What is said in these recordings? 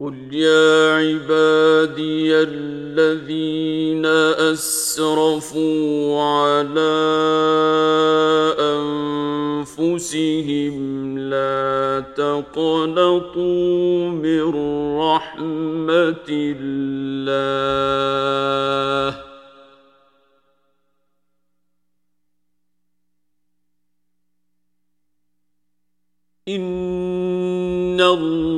قل يا عبادي الذين أسرفوا على أنفسهم لا تقنطوا من رحمة الله إن الله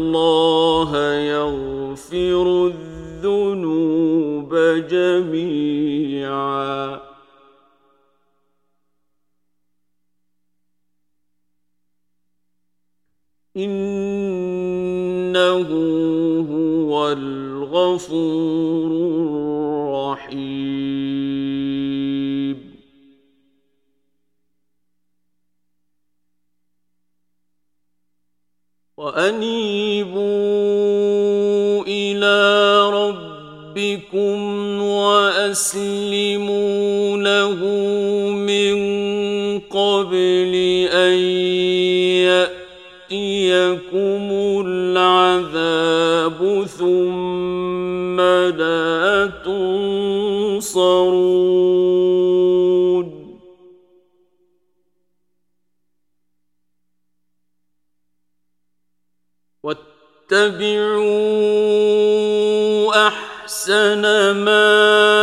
يغفر الذنوب جميعا. إنه هو الغفور ربكم وأسلموا احسن ما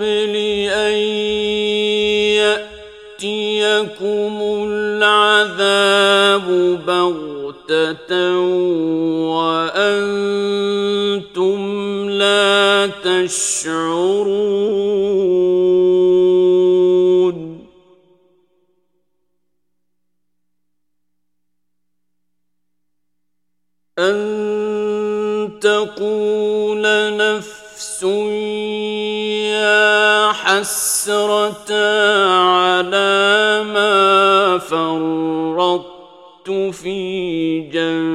قبل أن يأتيكم العذاب بغتة وأنتم لا تشعرون حسرة على ما فرطت في جنب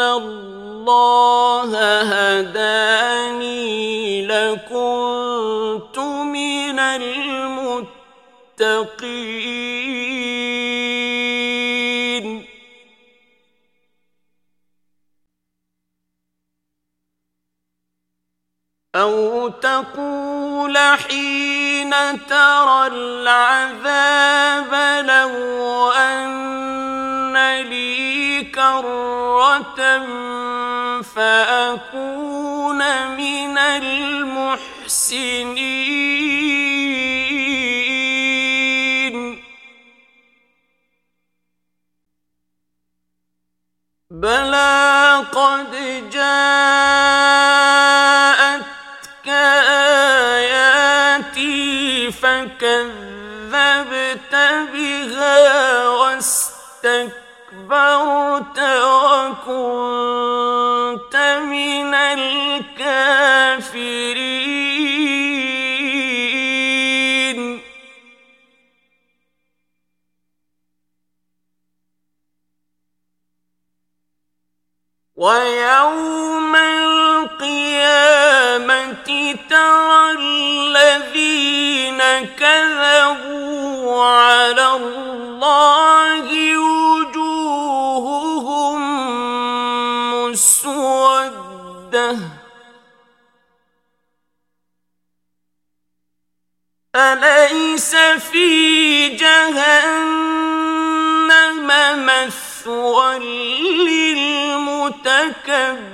الله هداني لكنت من المتقين أو تقول حين ترى العذاب لو أن لي فأكون من المحسنين. بلى قد جاءتك آياتي فكذبت بها واستكبرت وكنت أليس في جهنم مثوى للمتكبر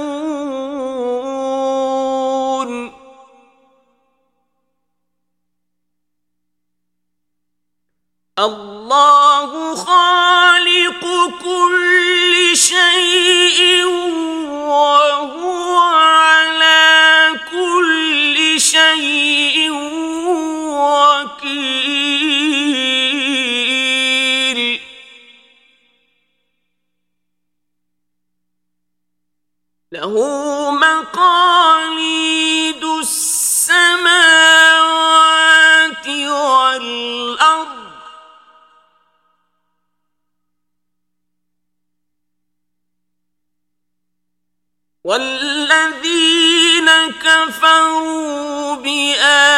والذين كفروا بآيات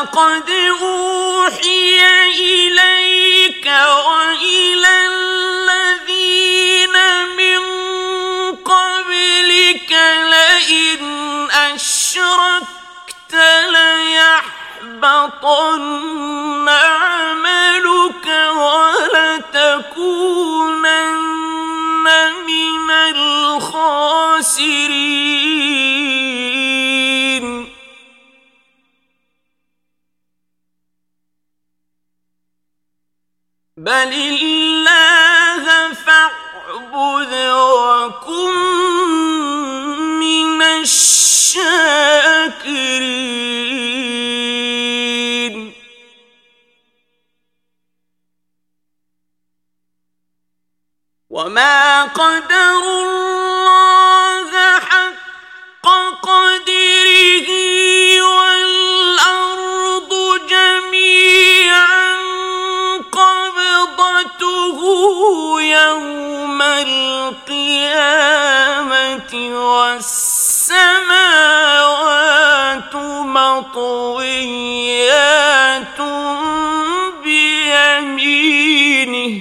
ولقد أوحي إليك وإلى الذين من قبلك لئن أشركت ليحبطن عملك ولتكونن من الخاسرين. بل الله فاعبد وكن من الشاكرين وما قدروا يوم القيامة والسماوات مطويات بيمينه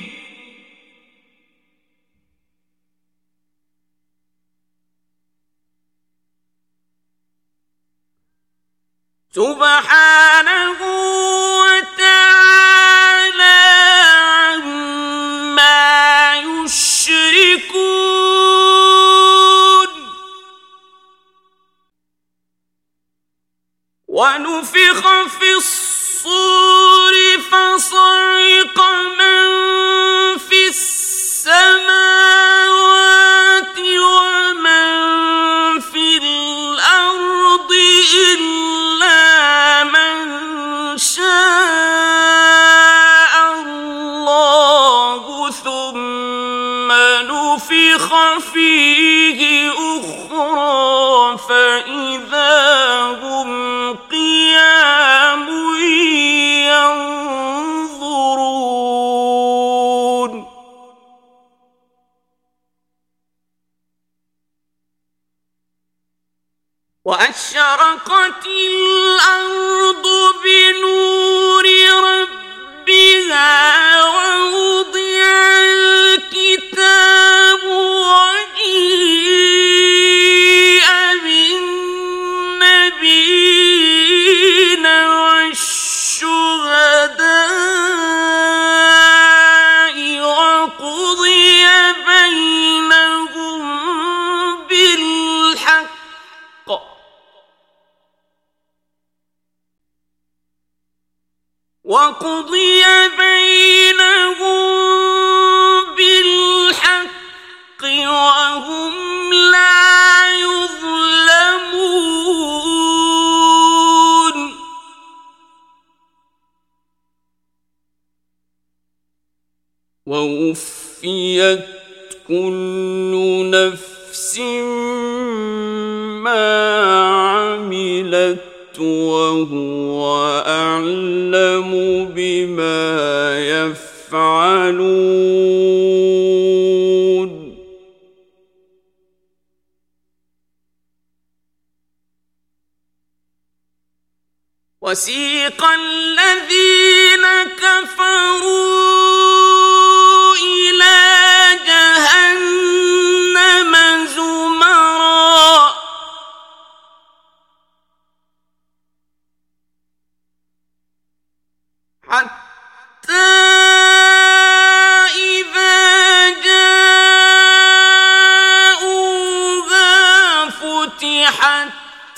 سبحانه وتعالى ونفخ في الصور فصعق من في السماوات ومن في الأرض إلا من شاء الله ثم نفخ فيه أخرى فإذا ووفيت كل نفس ما عملت وهو أعلم بما يفعلون وسيق الذين كفروا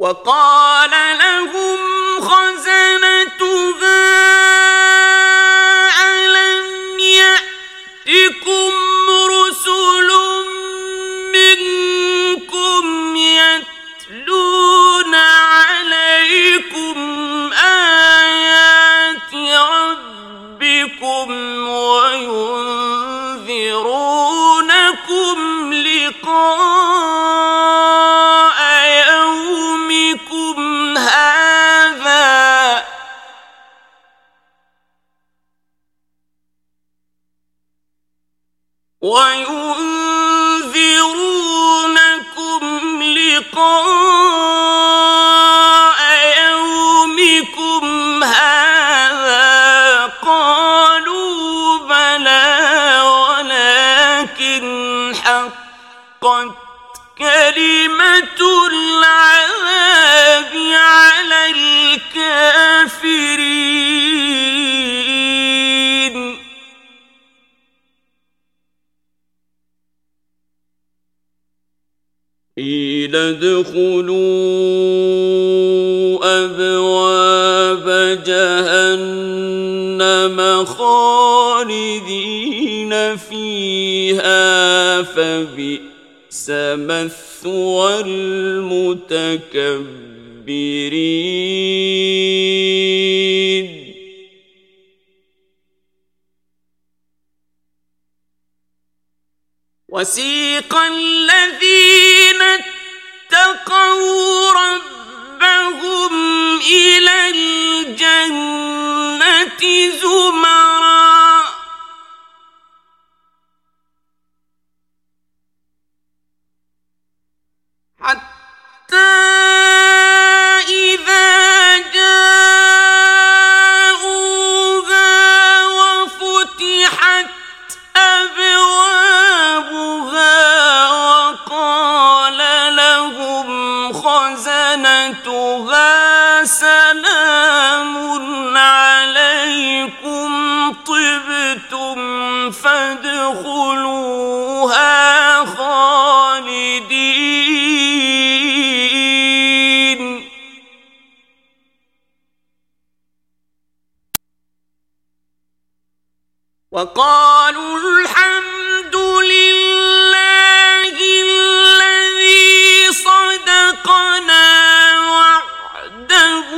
وقال لهم خزنتها حقت كلمة العذاب على الكافرين. قيل ادخلوا أبواب جهنم خالدين فيها فبئس مثوى المتكبرين وسيق الذين اتقوا ربهم إلى الجنة زمرا وقالوا الحمد لله الذي صدقنا وعده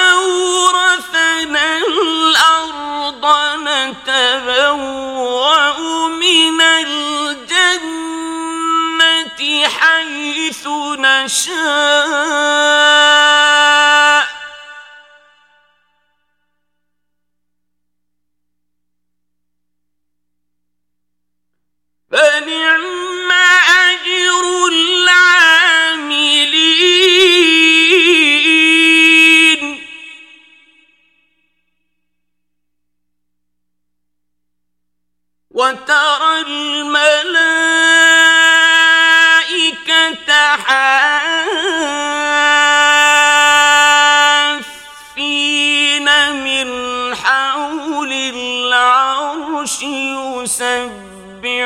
وأورثنا الأرض نتبوأ من الجنة حيث نشاء.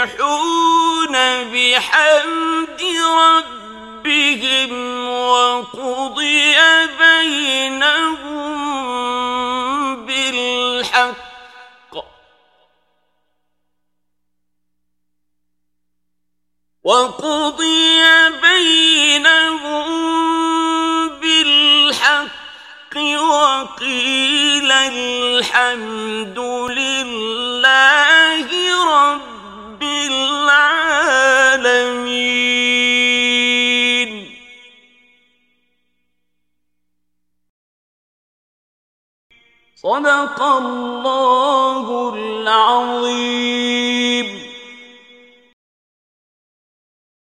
يسبحون بحمد ربهم وقضي بينهم بالحق. وقضي بينهم بالحق وقيل الحمد لله رب العالمين صدق الله العظيم